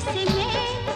से मैं